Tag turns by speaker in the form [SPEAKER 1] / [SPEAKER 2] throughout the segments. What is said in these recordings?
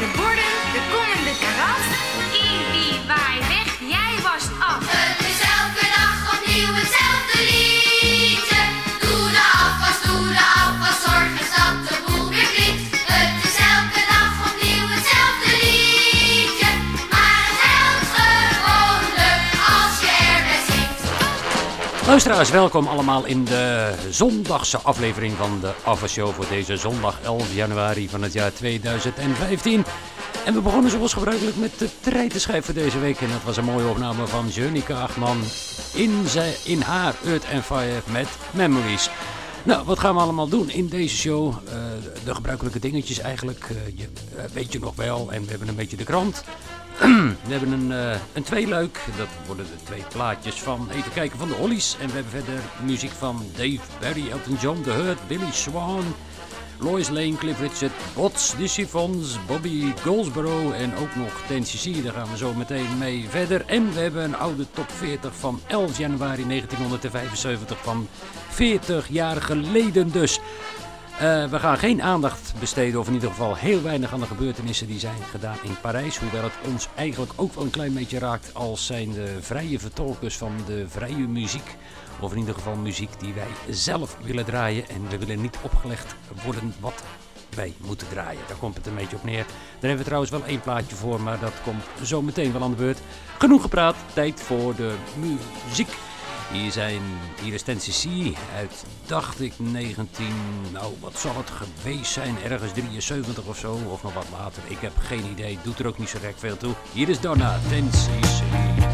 [SPEAKER 1] De borden, de kom en de karat. Die waai weg, jij was af.
[SPEAKER 2] Luisteraars, welkom allemaal in de zondagse aflevering van de Show voor deze zondag 11 januari van het jaar 2015. En we begonnen zoals gebruikelijk met de treitenschijf voor deze week. En dat was een mooie opname van Johnny Kaagman in, in haar Earth and Fire met Memories. Nou, wat gaan we allemaal doen in deze show? Eh, de gebruikelijke dingetjes eigenlijk, eh, je, eh, weet je nog wel. En we hebben een beetje de krant. We hebben een, eh, een tweeluik. Dat worden de twee plaatjes van, even kijken, van de Hollies. En we hebben verder muziek van Dave Barry, Elton John, The Hurt, Billy Swan, Lois Lane, Cliff Richard, Bots, The Chiffons, Bobby Goldsboro en ook nog Tennessee. Daar gaan we zo meteen mee verder. En we hebben een oude top 40 van 11 januari 1975 van 40 jaar geleden dus. Eh, we gaan geen aandacht besteden, of in ieder geval heel weinig aan de gebeurtenissen die zijn gedaan in Parijs. Hoewel het ons eigenlijk ook wel een klein beetje raakt als zijn de vrije vertolkers van de vrije muziek. Of in ieder geval muziek die wij zelf willen draaien. En we willen niet opgelegd worden wat
[SPEAKER 3] wij moeten draaien. Daar komt het een beetje op neer. Daar hebben we trouwens wel één plaatje voor, maar dat komt zo meteen wel aan de beurt. Genoeg gepraat, tijd voor de muziek. Hier, zijn, hier is Tennessee uit, dacht ik, 19... Nou, wat zal het geweest zijn? Ergens 73 of zo, of nog wat later. Ik heb geen idee, doet er ook niet zo direct veel toe. Hier is Donna, Tennessee.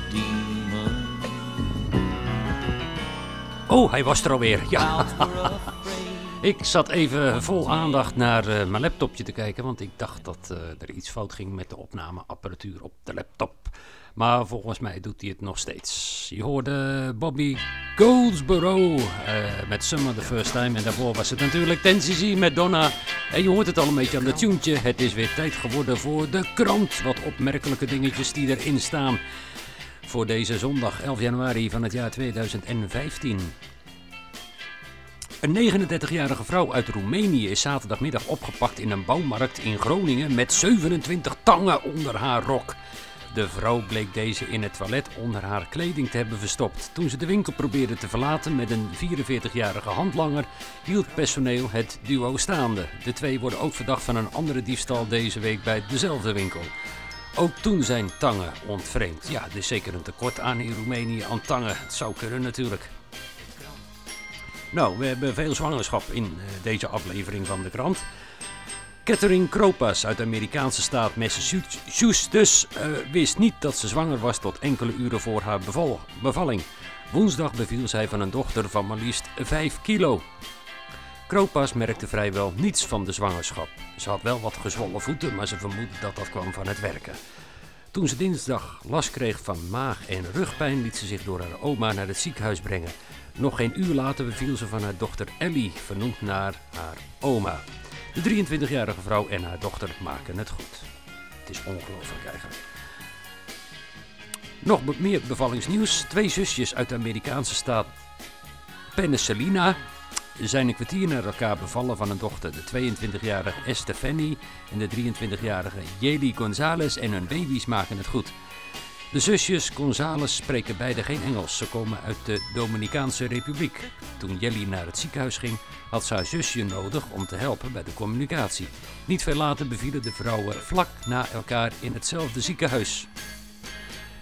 [SPEAKER 2] Oh, hij was er alweer. Ja. Ik zat even vol aandacht naar eh, mijn laptopje te kijken, want ik dacht dat eh, er iets fout ging met de opnameapparatuur op de laptop. Maar volgens mij doet hij het nog steeds. Je hoorde Bobby Goldsboro eh, met Summer the First Time. En daarvoor was het natuurlijk Tennessee met Donna. En je hoort het al een beetje aan de tuentje. Het is weer tijd geworden voor de krant. Wat opmerkelijke dingetjes die erin staan. Voor deze zondag 11 januari van het jaar 2015. Een 39-jarige vrouw uit Roemenië is zaterdagmiddag opgepakt in een bouwmarkt in Groningen met 27 tangen onder haar rok. De vrouw bleek deze in het toilet onder haar kleding te hebben verstopt. Toen ze de winkel probeerde te verlaten met een 44-jarige handlanger, hield personeel het duo staande. De twee worden ook verdacht van een andere diefstal deze week bij dezelfde winkel. Ook toen zijn tangen ontvreemd. Ja, er is zeker een tekort aan in Roemenië aan tangen. Het zou kunnen natuurlijk. Nou, we hebben veel zwangerschap in eh, deze aflevering van de krant. Catherine Kropas uit de Amerikaanse staat Massachusetts eh, wist niet dat ze zwanger was tot enkele uren voor haar beval- bevalling. Woensdag beviel zij van een dochter van maar liefst 5 kilo. Kropas merkte vrijwel niets van de zwangerschap. Ze had wel wat gezwollen voeten, maar ze vermoedde dat dat kwam van het werken. Toen ze dinsdag last kreeg van maag- en rugpijn, liet ze zich door haar oma naar het ziekenhuis brengen. Nog geen uur later beviel ze van haar dochter Ellie, vernoemd naar haar oma. De 23-jarige vrouw en haar dochter maken het goed. Het is ongelooflijk eigenlijk. Nog meer bevallingsnieuws. Twee zusjes uit de Amerikaanse staat Penicillina zijn een kwartier naar elkaar bevallen van een dochter. De 22-jarige Estefany en de 23-jarige Yeli Gonzalez en hun baby's maken het goed. De zusjes Gonzales spreken beide geen Engels. Ze komen uit de Dominicaanse Republiek. Toen Jelly naar het ziekenhuis ging, had ze haar zusje nodig om te helpen bij de communicatie. Niet veel later bevielen de vrouwen vlak na elkaar in hetzelfde ziekenhuis.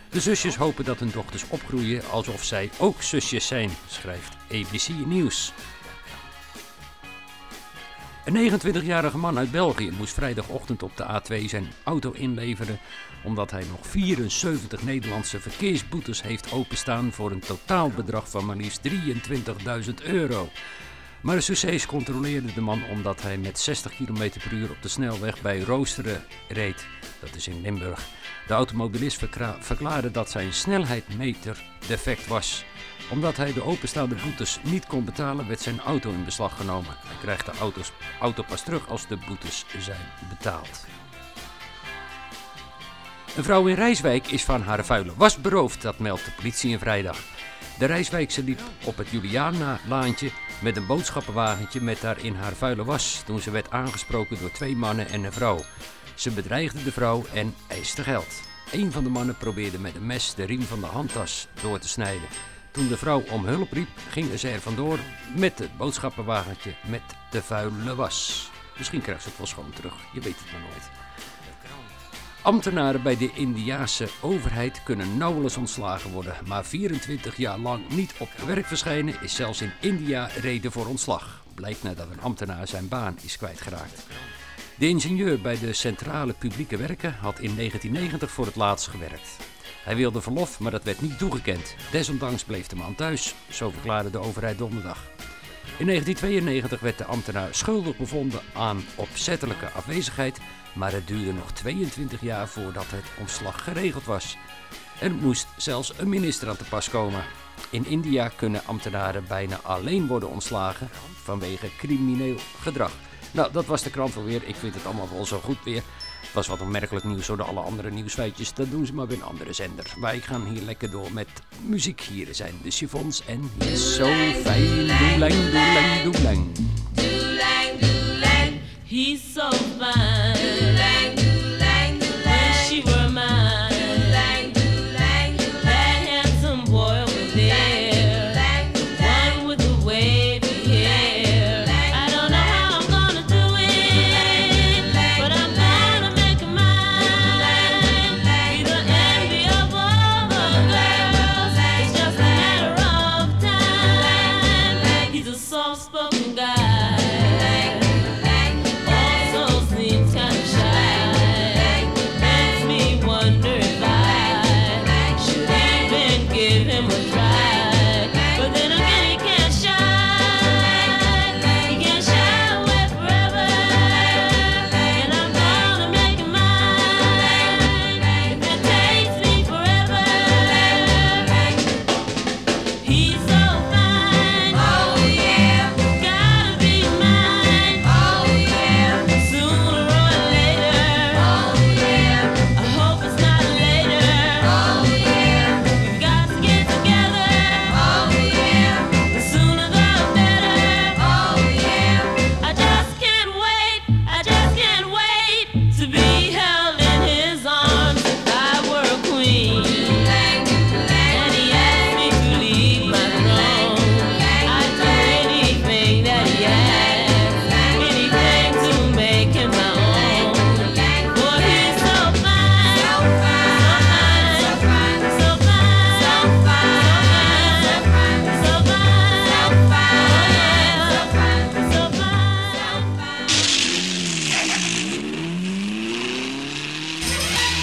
[SPEAKER 2] De zusjes hopen dat hun dochters opgroeien alsof zij ook zusjes zijn, schrijft ABC News. Een 29-jarige man uit België moest vrijdagochtend op de A2 zijn auto inleveren omdat hij nog 74 Nederlandse verkeersboetes heeft openstaan voor een totaalbedrag van maar liefst 23.000 euro. Maar de succes controleerde de man omdat hij met 60 km per uur op de snelweg bij Roosteren reed. Dat is in Limburg. De automobilist verklaarde dat zijn snelheidmeter defect was. Omdat hij de openstaande boetes niet kon betalen, werd zijn auto in beslag genomen. Hij krijgt de auto pas terug als de boetes zijn betaald. Een vrouw in Rijswijk is van haar vuile was beroofd, dat meldt de politie een vrijdag. De Rijswijkse liep op het Juliana-laantje met een boodschappenwagentje met daarin haar vuile was toen ze werd aangesproken door twee mannen en een vrouw. Ze bedreigde de vrouw en eiste geld. Een van de mannen probeerde met een mes de riem van de handtas door te snijden. Toen de vrouw om hulp riep, gingen ze er vandoor met het boodschappenwagentje met de vuile was. Misschien krijgt ze het wel schoon terug, je weet het maar nooit. Ambtenaren bij de Indiase overheid kunnen nauwelijks ontslagen worden, maar 24 jaar lang niet op werk verschijnen is zelfs in India reden voor ontslag. Blijkt nadat een ambtenaar zijn baan is kwijtgeraakt. De ingenieur bij de Centrale Publieke Werken had in 1990 voor het laatst gewerkt. Hij wilde verlof, maar dat werd niet toegekend. Desondanks bleef de man thuis, zo verklaarde de overheid donderdag. In 1992 werd de ambtenaar schuldig bevonden aan opzettelijke afwezigheid, maar het duurde nog 22 jaar voordat het ontslag geregeld was. Er moest zelfs een minister aan te pas komen. In India kunnen ambtenaren bijna alleen worden ontslagen vanwege crimineel gedrag. Nou, dat was de krant alweer. Ik vind het allemaal wel zo goed weer. Was wat opmerkelijk nieuws door alle andere nieuwsfeitjes. Dat doen ze maar bij een andere zender. Wij gaan hier lekker door met muziek. Hier zijn de chiffons en hier is zo fijn. Doeleng, doeleng, doeleng.
[SPEAKER 4] Doelang, doelang, he's so fine.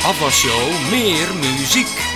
[SPEAKER 5] Afwasshow meer muziek.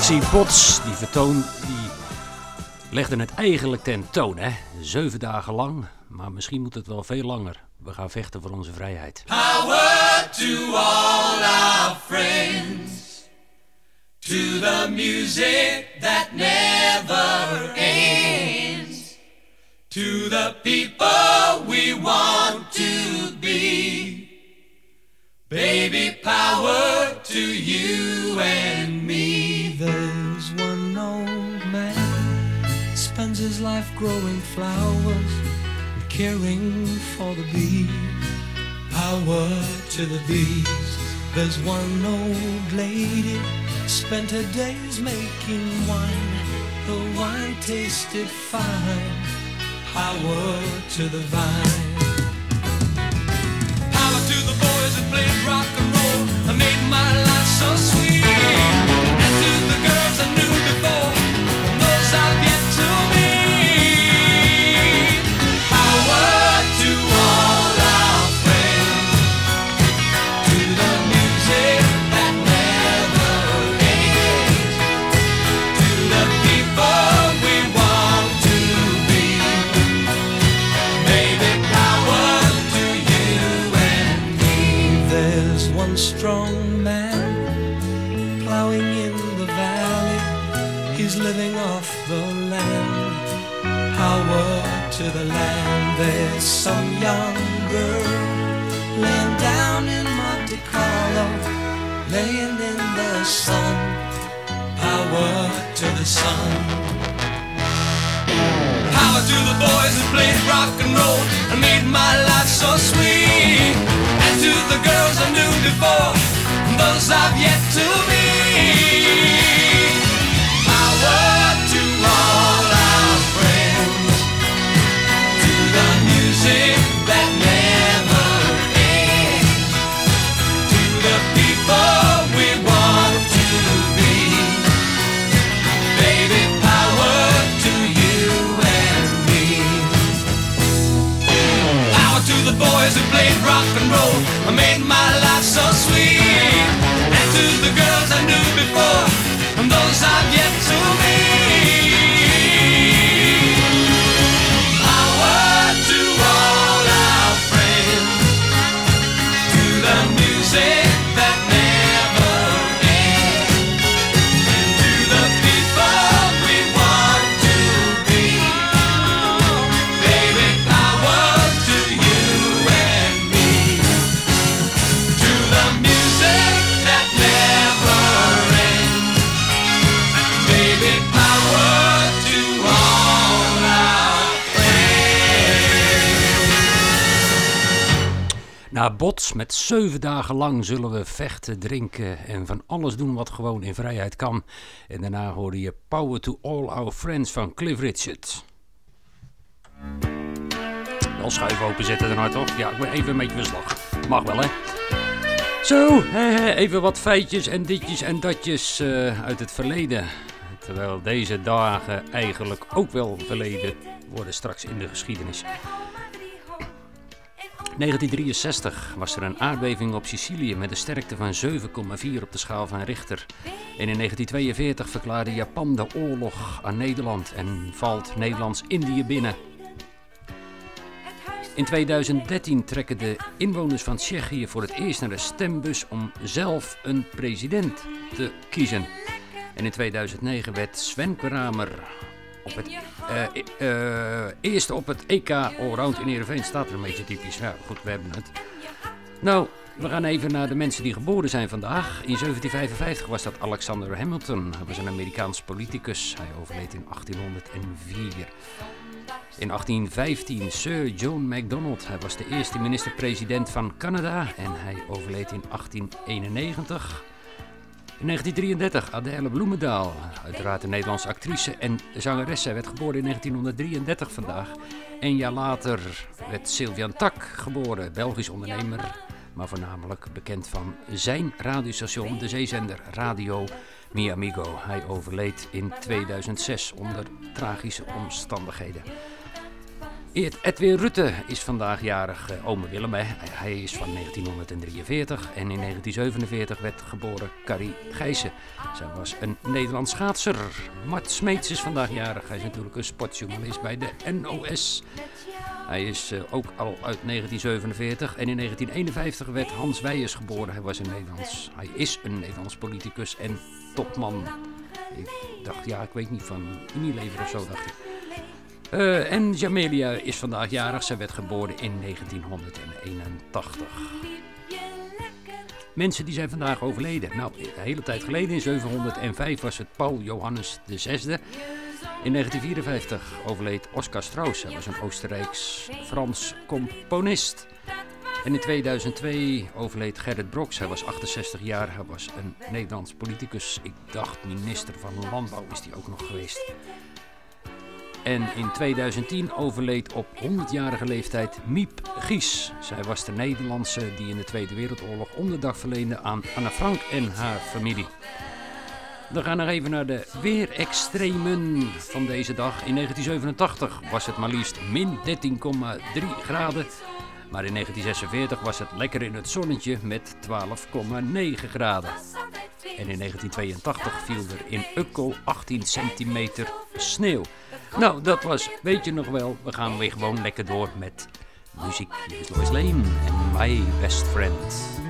[SPEAKER 2] formatie Bots, die vertoon, die legde het eigenlijk ten toon, hè? Zeven dagen lang, maar misschien moet het wel veel langer. We gaan vechten voor onze vrijheid.
[SPEAKER 6] Power to all our friends. To the music that never ends. To the people we want to be. Baby, power to you and
[SPEAKER 7] spends his life growing flowers and caring for the bees. Power to the bees. There's one old lady spent her days making wine. The wine tasted fine. Power to the vine.
[SPEAKER 6] Power to the boys that played rock and roll and made my life so sun. Power to the boys who played rock and roll and made my life so sweet. And to the girls I knew before, those I've yet to meet. I've yet to
[SPEAKER 2] bots met zeven dagen lang zullen we vechten, drinken en van alles doen wat gewoon in vrijheid kan. En daarna hoorde je Power to All Our Friends van Cliff Richard. Wel schuif openzetten daarna toch? Ja, ik ben even een beetje verslag. Mag wel hè? Zo, even wat feitjes en ditjes en datjes eh, uit het verleden. Terwijl deze dagen eigenlijk ook wel verleden worden straks in de geschiedenis. 1963 was er een aardbeving op Sicilië met een sterkte van 7,4 op de schaal van Richter. En in 1942 verklaarde Japan de oorlog aan Nederland en valt Nederlands-Indië binnen. In 2013 trekken de inwoners van Tsjechië voor het eerst naar de stembus om zelf een president te kiezen. En in 2009 werd Sven Kramer op het, eh, eh, eerst op het EK Allround in Heerenveen. Staat er een beetje typisch. Ja, goed, we hebben het. Nou, we gaan even naar de mensen die geboren zijn vandaag. In 1755 was dat Alexander Hamilton. Hij was een Amerikaans politicus. Hij overleed in 1804. In 1815 Sir John MacDonald. Hij was de eerste minister-president van Canada en hij overleed in 1891. In 1933 Adèle Bloemendaal, uiteraard een Nederlandse actrice en zangeres. Werd geboren in 1933 vandaag. Een jaar later werd Sylvian Tak geboren, Belgisch ondernemer, maar voornamelijk bekend van zijn radiostation, de zeezender Radio Mi Amigo. Hij overleed in 2006 onder tragische omstandigheden. Edwin Rutte is vandaag jarig, eh, ome Willem. Hè. Hij- Hij is van 1943 en in 1947 werd geboren Carrie Gijssen. Zij was een Nederlands schaatser. Mart Smeets is vandaag jarig. Hij is natuurlijk een sportjournalist bij de NOS. Hij is eh, ook al uit 1947 en in 1951 werd Hans Weijers geboren. Hij was een Nederlands, hij is een Nederlands politicus en topman. Ik dacht, ja, ik weet niet van Unilever of zo, dacht ik. Eh, en Jamelia is vandaag jarig. Zij werd geboren in 1981. Mensen die zijn vandaag overleden. Nou, een hele tijd geleden, in 705, was het Paul Johannes VI. In 1954 overleed Oscar Strauss. Hij was een Oostenrijks-Frans componist. En in 2002 overleed Gerrit Broks. Hij was 68 jaar. Hij was een Nederlands politicus. Ik dacht minister van Landbouw is die ook nog geweest. En in 2010 overleed op 100-jarige leeftijd Miep Gies. Zij was de Nederlandse die in de Tweede Wereldoorlog onderdak verleende aan Anne Frank en haar familie. We gaan nog even naar de weerextremen van deze dag. In 1987 was het maar liefst min 13,3 graden. Maar in 1946 was het lekker in het zonnetje met 12,9 graden. En in 1982 viel er in Ukko 18 centimeter sneeuw. Nou, dat was, weet je nog wel, we gaan weer gewoon lekker door met muziek. Hier is Lois Lane en My Best Friend.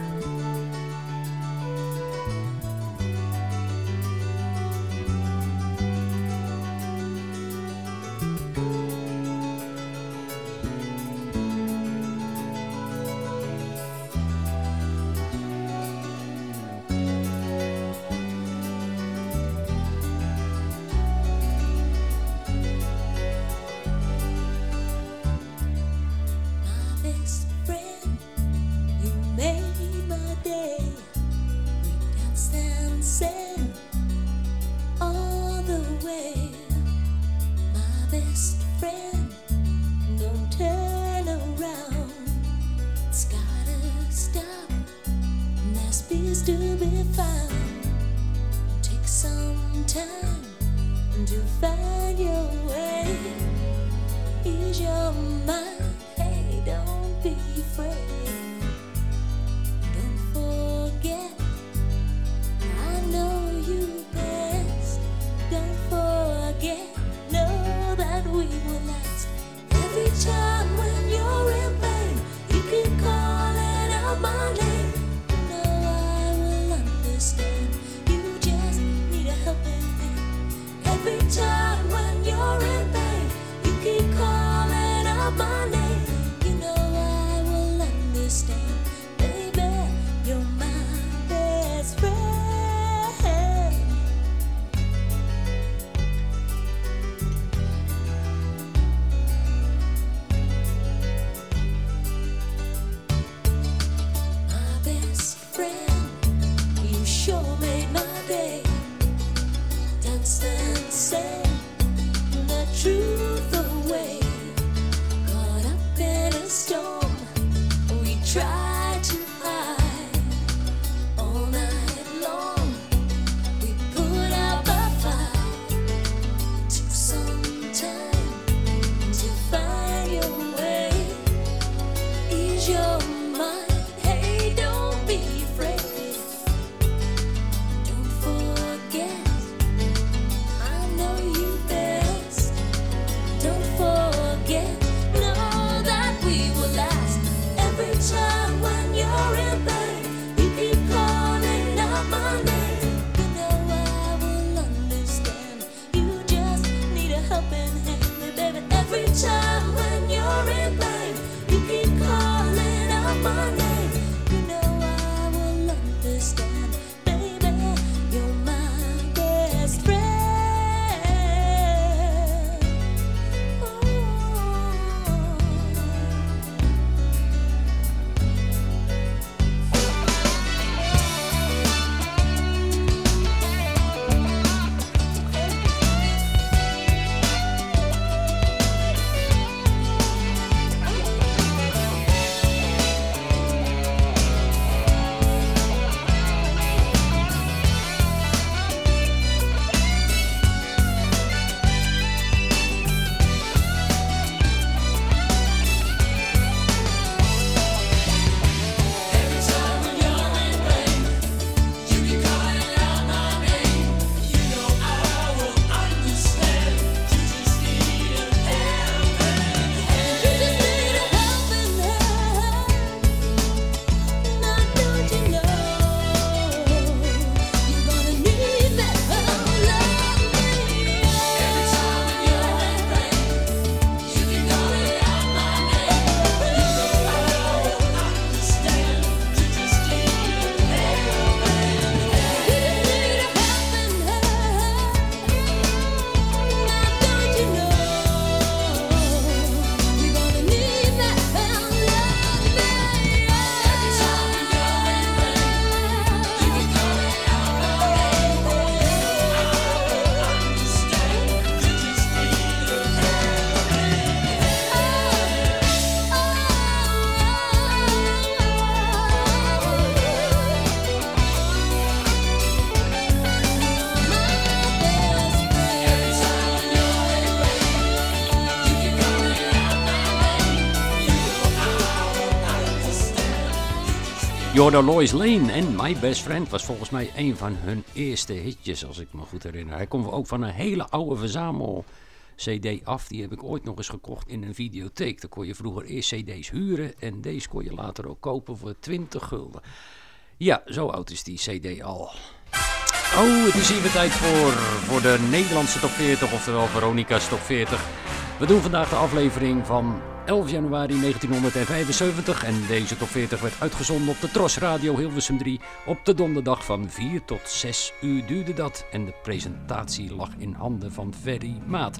[SPEAKER 2] Jorda Lois Lane en My Best Friend was volgens mij een van hun eerste hitjes, als ik me goed herinner. Hij komt ook van een hele oude verzamel CD af. Die heb ik ooit nog eens gekocht in een videotheek. Daar kon je vroeger eerst CD's huren en deze kon je later ook kopen voor 20 gulden. Ja, zo oud is die CD al. Oh, het is weer tijd voor, voor de Nederlandse top 40, oftewel Veronica's top 40. We doen vandaag de aflevering van 11 januari 1975 en deze top 40 werd uitgezonden op de Tros Radio Hilversum 3 op de donderdag van 4 tot 6 uur duurde dat en de presentatie lag in handen van Ferry Maat.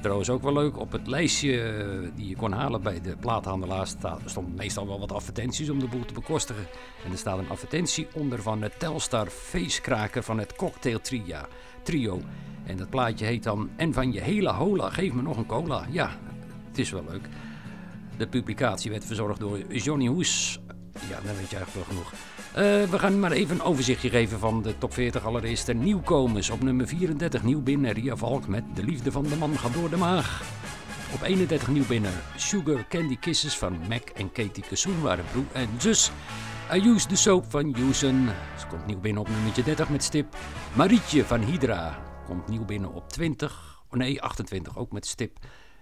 [SPEAKER 2] Trouwens ook wel leuk, op het lijstje eh, die je kon halen bij de plaathandelaar sta- stond meestal wel wat advertenties om de boel te bekostigen. En er staat een advertentie onder van het Telstar feestkraker van het Cocktail Trio. En dat plaatje heet dan En van je hele hola, geef me nog een cola. Ja, het is wel leuk. De publicatie werd verzorgd door Johnny Hoes. Ja, dan weet je eigenlijk wel genoeg. Eh, we gaan maar even een overzichtje geven van de top 40 allereerst. De nieuwkomers op nummer 34 nieuw binnen Ria Valk met De Liefde van de Man gaat door de maag. Op 31 nieuw binnen Sugar Candy Kisses van Mac en Katie Kassoen waren broer en zus. I Use the Soap van Yusen. Ze komt nieuw binnen op nummertje 30 met stip. Marietje van Hydra komt nieuw binnen op 20. Oh nee, 28 ook met stip.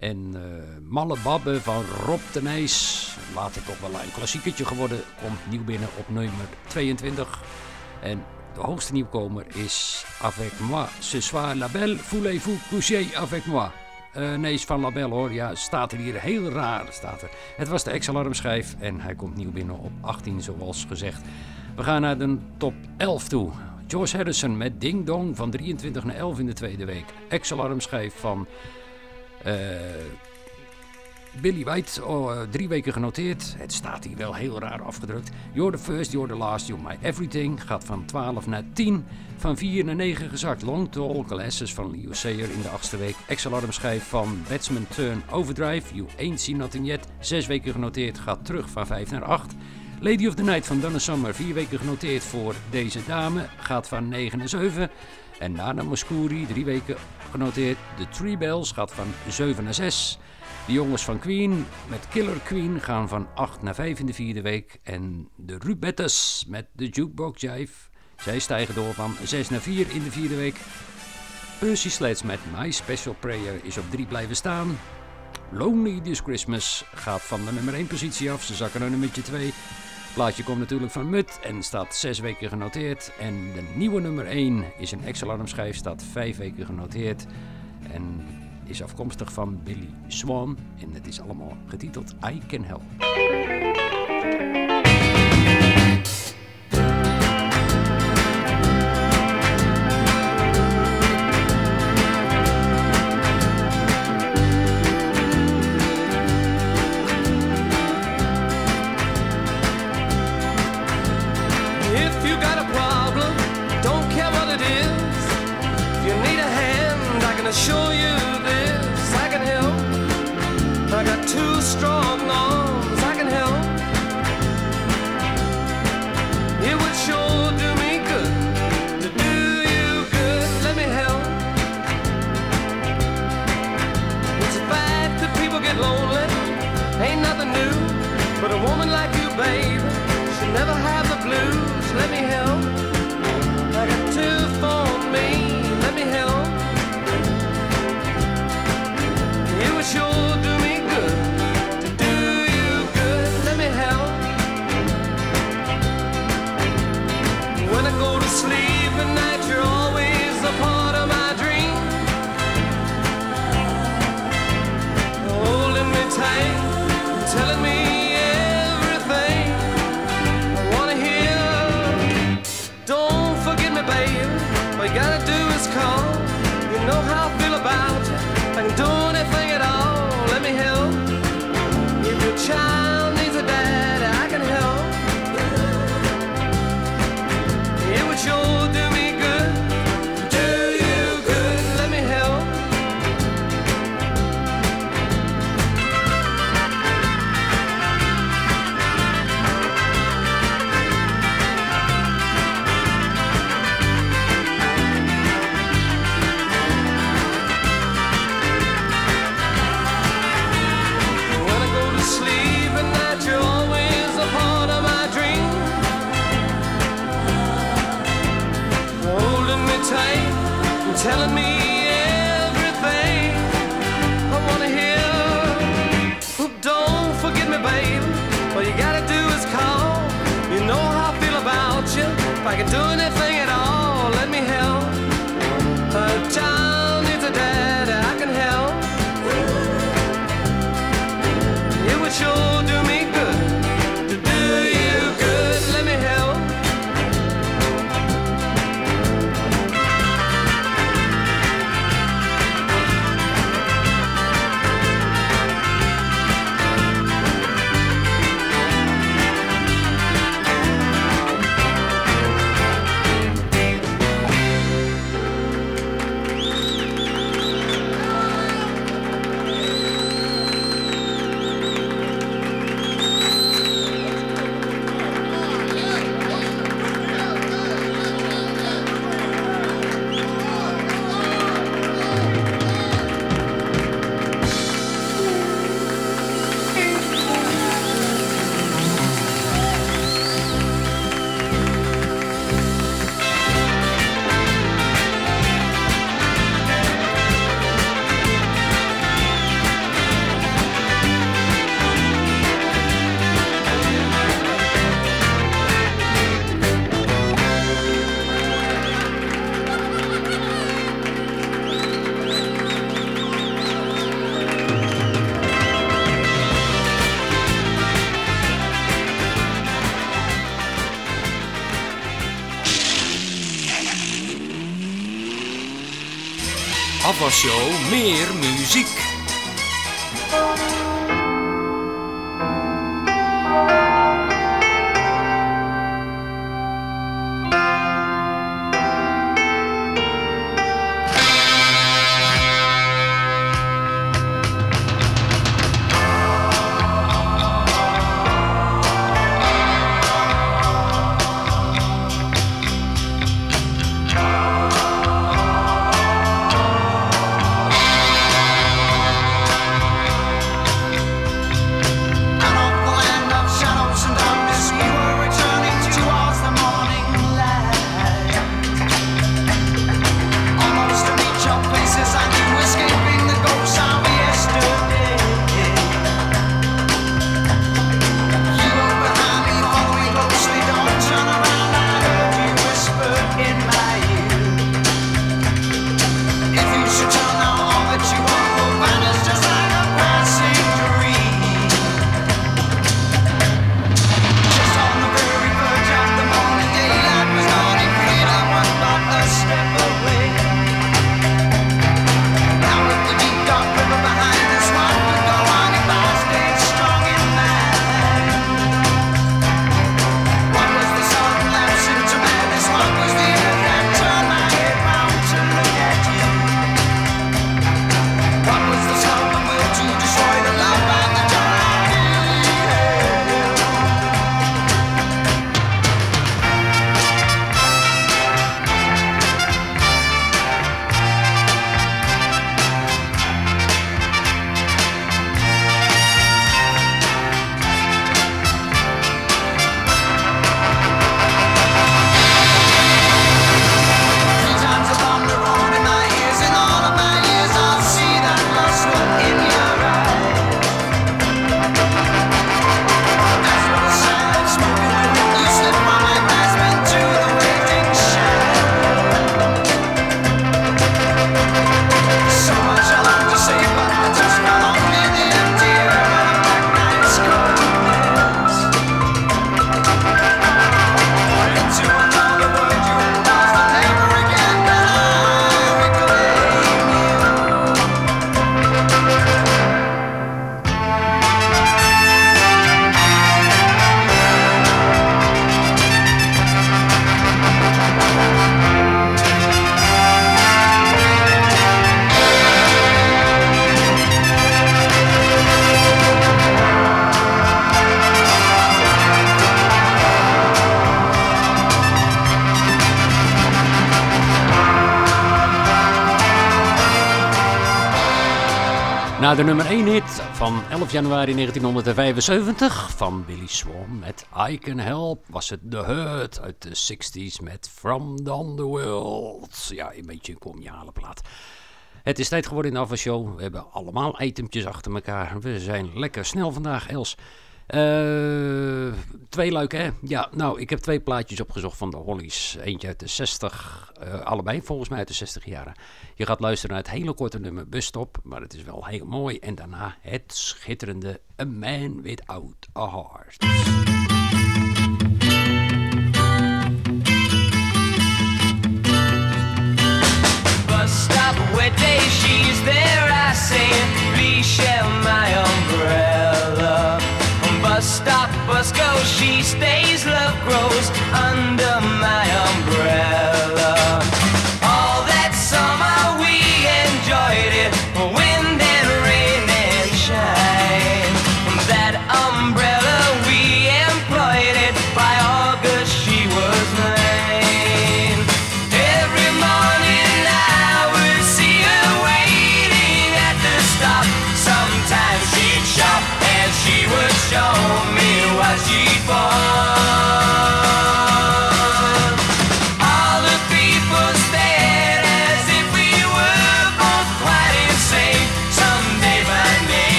[SPEAKER 2] En eh, Malle Babbe van Rob de Nijs, later toch wel een klassieketje geworden, komt nieuw binnen op nummer 22. En de hoogste nieuwkomer is Avec moi, ce soir la voulez-vous coucher avec moi? Eh, nee, is van Label hoor. Ja, staat er hier heel raar. Staat er. Het was de ex-alarmschijf en hij komt nieuw binnen op 18, zoals gezegd. We gaan naar de top 11 toe. George Harrison met Ding Dong van 23 naar 11 in de tweede week. Ex-alarmschijf van Billy White, oh, eh, drie weken genoteerd. Het staat hier wel heel raar afgedrukt. You're the first, you're the last, you're my everything. Gaat van 12 naar 10. Van 4 naar 9 gezakt. Long Tall Glasses van Leo Sayer in de achtste week. Ex-alarmschijf van Batsman Turn Overdrive. You Ain't Seen Nothing Yet. Zes weken genoteerd. Gaat terug van 5 naar 8. Lady of the Night van Donna Summer. Vier weken genoteerd voor deze dame. Gaat van 9 naar 7. En Nana Mouskouri, drie weken genoteerd. The Three Bells gaat van 7 naar 6. De jongens van Queen met Killer Queen gaan van 8 naar 5 in de vierde week. En de Rubettes met de Jukebox Jive. Zij stijgen door van 6 naar 4 in de vierde week. Percy Sledge met My Special Prayer is op 3 blijven staan. Lonely This Christmas gaat van de nummer 1 positie af. Ze zakken naar nummertje 2. Plaatje komt natuurlijk van Mut en staat 6 weken genoteerd. En de nieuwe nummer 1 is een ex-alarmschijf, staat 5 weken genoteerd. En
[SPEAKER 8] is afkomstig van Billy Swan en het is allemaal getiteld I Can Help.
[SPEAKER 2] Afwasshow meer muziek. De nummer 1 hit van 11 januari 1975 van Billy Swan met I Can Help was het The Hurt uit de 60s met From the Underworld. Ja, een beetje een comiale plaat. Het is tijd geworden in de afwasshow. We hebben allemaal itempjes achter elkaar. We zijn lekker snel vandaag, Els. Eh, twee leuke, hè? Ja, nou, ik heb twee plaatjes opgezocht van de Hollies. Eentje uit de 60, eh, allebei volgens mij uit de 60 jaren. Je gaat luisteren naar het hele korte nummer Busstop, maar het is wel heel mooi. En daarna het schitterende A Man Without a Heart.
[SPEAKER 9] bus stop where day she's there. I say, please share my umbrella. Bus stop, bus go, she stays, love grows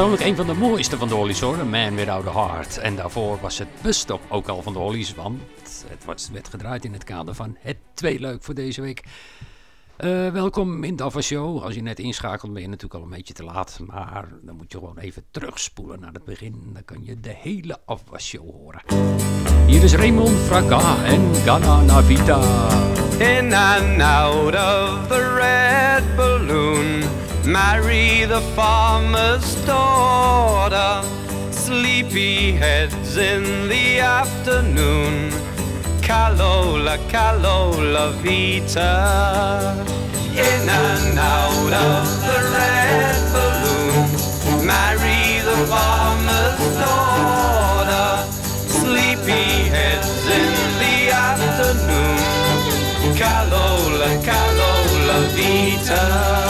[SPEAKER 2] persoonlijk een van de mooiste van de Hollies hoor. Man Without a Heart. En daarvoor was het Busstop ook al van de Hollies. Want het werd gedraaid in het kader van het tweeluik voor deze week. Eh, welkom in de Show. Als je net inschakelt ben je natuurlijk al een beetje te laat. Maar dan moet je gewoon even terugspoelen naar het begin. Dan kan je de hele Ava Show horen. Hier is Raymond Fraga en Ghana Navita.
[SPEAKER 10] In and out of the red balloon, marry the farmer's daughter. Sleepy heads in the afternoon, Calola, Calola Vita. In and out of the red balloon, marry the farmer's daughter. Sleepy heads in the afternoon. Calola, Calola Vita.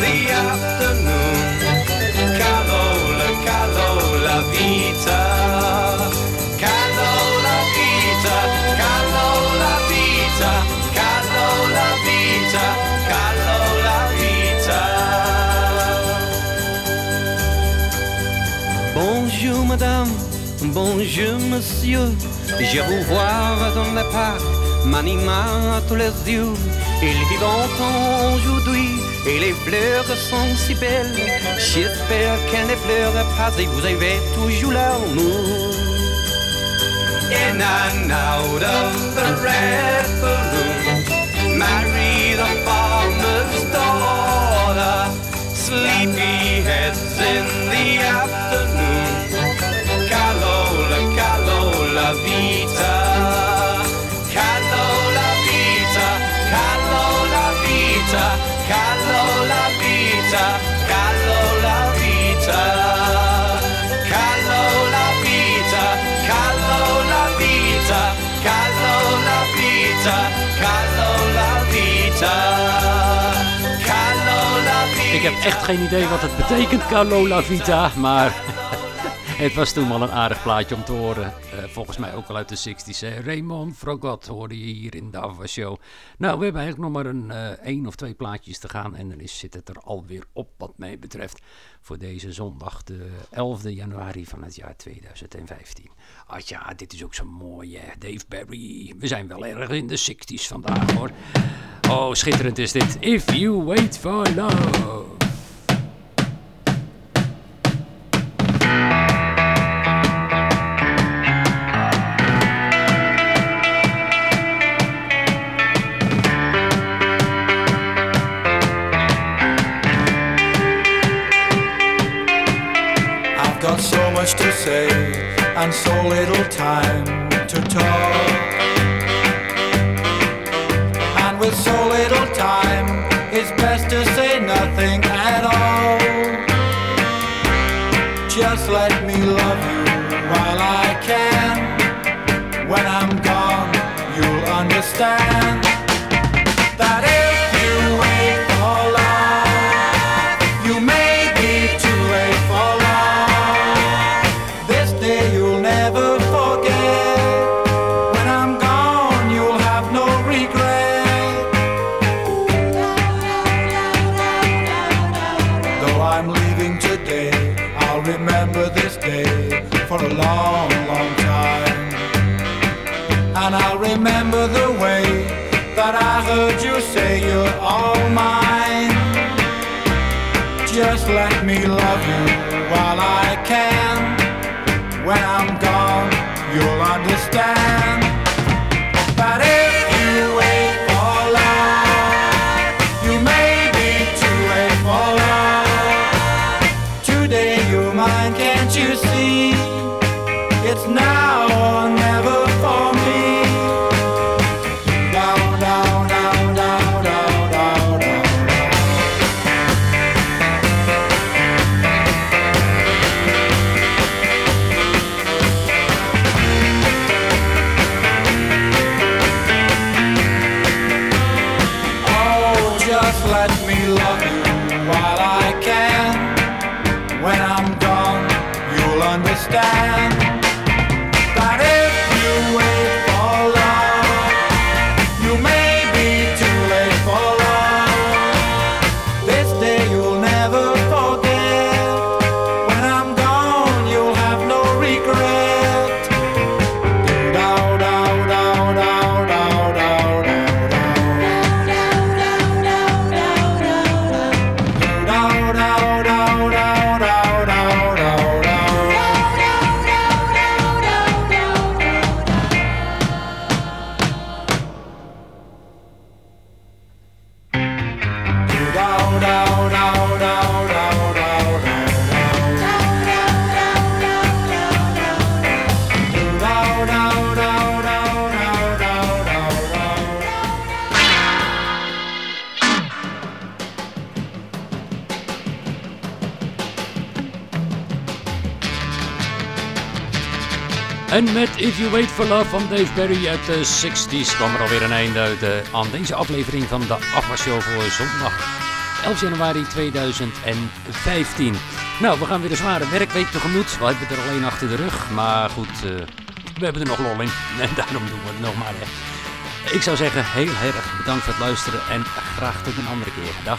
[SPEAKER 10] the afternoon. Calola, Calola Vita. Calola Vita, Calola Vita, Calola Vita, Calola Vita. Bonjour madame, bonjour monsieur. Je vous vois dans le parc, m'animant à tous les yeux. Il vit longtemps aujourd'hui et les fleurs sont si belles. J'espère qu'elles ne pleurent pas et vous avez toujours l'amour. In and out of the red balloon, marry the farmer's daughter. Sleepy heads in the afternoon. Calola, Calola Vita. Calola Vita, Calola Vita, Calola Vita, Vita. Calola Vita, Calola Vita, Calola Vita, Calola Vita. Calola Vita.
[SPEAKER 2] Ik heb echt geen idee wat het betekent, Calola Vita. Maar het was toen wel een aardig plaatje om te horen. Eh, volgens mij ook al uit de 60s. hè. Raymond Frogot hoorde je hier in de Ava Show. Nou, we hebben eigenlijk nog maar een eh, één of twee plaatjes te gaan. En dan is, zit het er alweer op wat mij betreft. Voor deze zondag, de 11e januari van het jaar 2015. Ah ja, dit is ook zo mooi hè. Dave Barry. We zijn wel erg in de 60s vandaag hoor. Oh, schitterend is dit. If you wait for love.
[SPEAKER 11] And so
[SPEAKER 6] Van Dave Berry uit de 60s kwam er alweer een einde uit, eh, aan deze aflevering van de Afwasshow voor zondag 11 januari 2015. Nou, we gaan weer een zware werkweek tegemoet. We hebben er alleen achter de rug, maar goed, eh, we hebben er nog lol in. En daarom doen we het nog maar. Hè. Ik zou zeggen, heel erg bedankt voor het luisteren en graag tot een andere keer. Dag.